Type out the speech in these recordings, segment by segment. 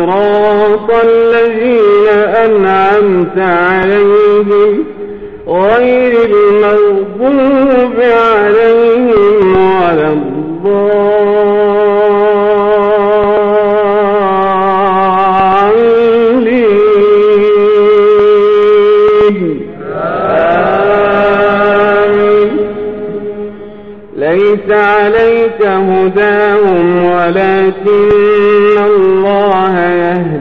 صراط الذين أنعمت عليهم غير المغضوب عليهم ولا الضالين. آمين. ليس عليك هداهم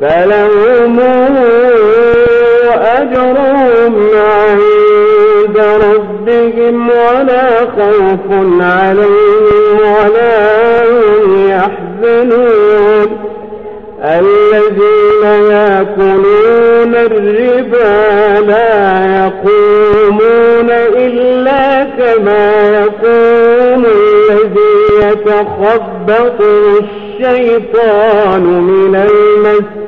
فلهم أجرهم عند ربهم ولا خوف عليهم ولا يحزنون. الذين يأكلون الربا لا يقومون إلا كما يقوم الذي يتخبطه الشيطان من المس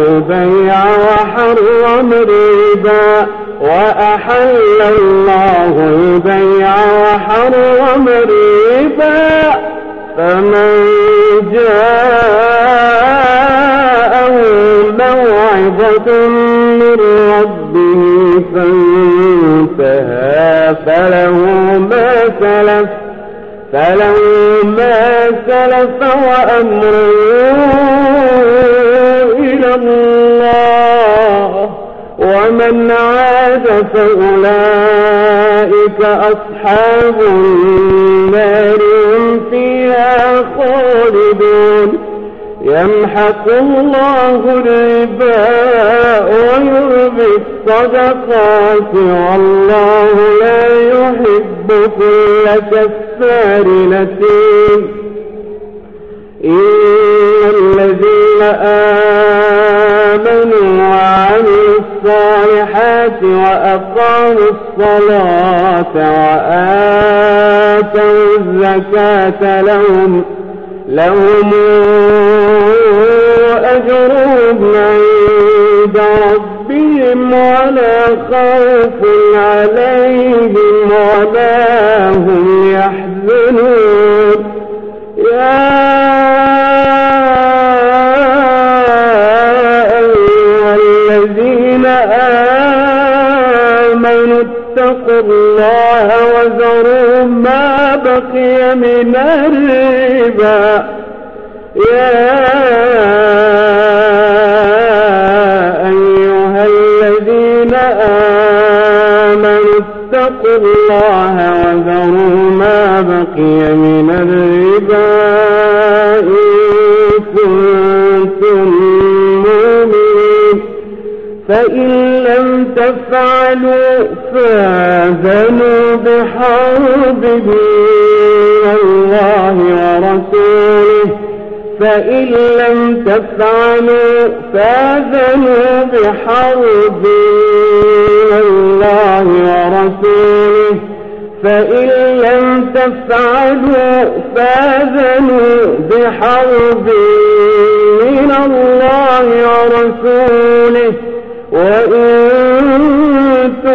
الربا وأحل الله البيع وحرم الربا فمن جاءه موعظة من ربه فانتهى فله ما سلف فله ما سلف وأمره إلى الله ومن عاد فأولئك أصحاب النار هم فيها خالدون. يمحق الله الربا ويربي الصدقات والله لا يحب كل كفار نسيم. إن الذين آمنوا وأقاموا الصلاة وآتوا الزكاة لهم لهم أجرهم عند ربهم ولا خوف عليهم. اتقوا الله وذروا ما بقي من الربا. يا أيها الذين آمنوا اتقوا الله وذروا ما بقي من الربا. إن كنتم مؤمنين. فإن لم تفعلوا فاذنوا بحرب من الله ورسوله فإن لم تفعلوا فاذنوا بحرب من الله ورسوله فإن لم تفعلوا فاذنوا بحرب من الله ورسوله وإن